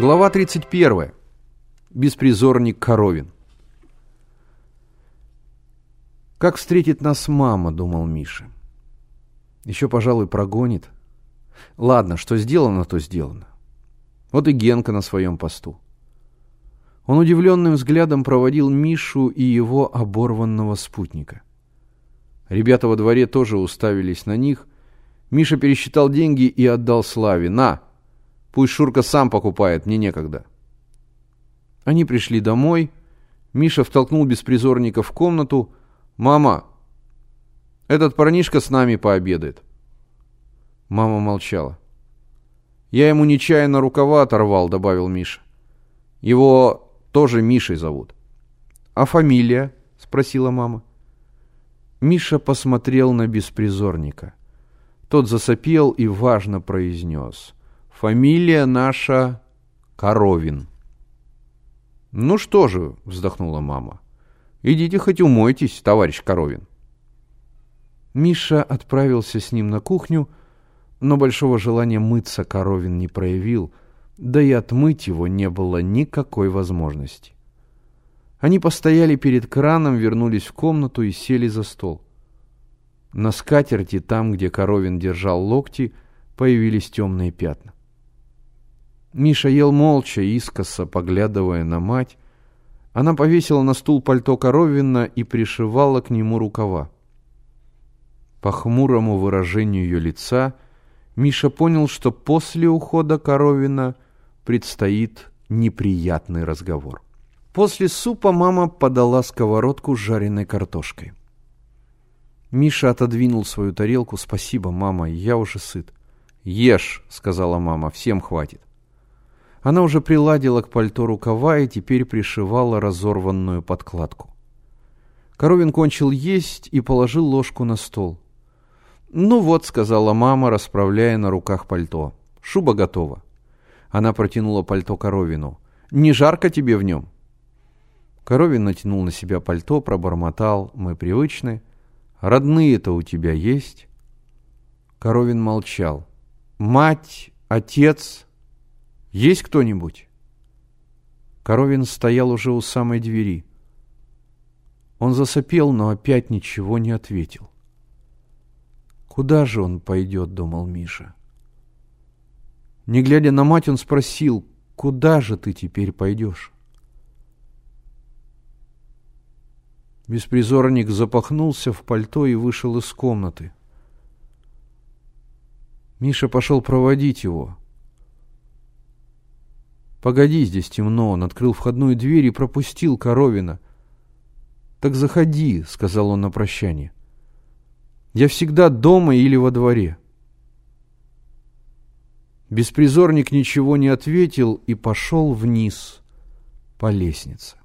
Глава 31. Беспризорник Коровин. «Как встретит нас мама?» — думал Миша. «Еще, пожалуй, прогонит. Ладно, что сделано, то сделано. Вот и Генка на своем посту». Он удивленным взглядом проводил Мишу и его оборванного спутника. Ребята во дворе тоже уставились на них. Миша пересчитал деньги и отдал Славе. «На!» Пусть Шурка сам покупает, мне некогда. Они пришли домой. Миша втолкнул беспризорника в комнату. «Мама, этот парнишка с нами пообедает». Мама молчала. «Я ему нечаянно рукава оторвал», — добавил Миша. «Его тоже Мишей зовут». «А фамилия?» — спросила мама. Миша посмотрел на беспризорника. Тот засопел и важно произнес. Фамилия наша Коровин. Ну что же, вздохнула мама. Идите хоть умойтесь, товарищ Коровин. Миша отправился с ним на кухню, но большого желания мыться Коровин не проявил, да и отмыть его не было никакой возможности. Они постояли перед краном, вернулись в комнату и сели за стол. На скатерти, там, где Коровин держал локти, появились темные пятна. Миша ел молча, искоса, поглядывая на мать. Она повесила на стул пальто Коровина и пришивала к нему рукава. По хмурому выражению ее лица Миша понял, что после ухода Коровина предстоит неприятный разговор. После супа мама подала сковородку с жареной картошкой. Миша отодвинул свою тарелку. «Спасибо, мама, я уже сыт». «Ешь», — сказала мама, — «всем хватит». Она уже приладила к пальто рукава и теперь пришивала разорванную подкладку. Коровин кончил есть и положил ложку на стол. «Ну вот», — сказала мама, расправляя на руках пальто. «Шуба готова». Она протянула пальто Коровину. «Не жарко тебе в нем?» Коровин натянул на себя пальто, пробормотал. «Мы привычны. Родные-то у тебя есть?» Коровин молчал. «Мать, отец...» Есть кто-нибудь?» Коровин стоял уже у самой двери. Он засопел, но опять ничего не ответил. «Куда же он пойдет?» — думал Миша. Не глядя на мать, он спросил, «Куда же ты теперь пойдешь?» Беспризорник запахнулся в пальто и вышел из комнаты. Миша пошел проводить его. «Погоди, здесь темно». Он открыл входную дверь и пропустил Коровина. «Так заходи», — сказал он на прощание. «Я всегда дома или во дворе». Беспризорник ничего не ответил и пошел вниз по лестнице.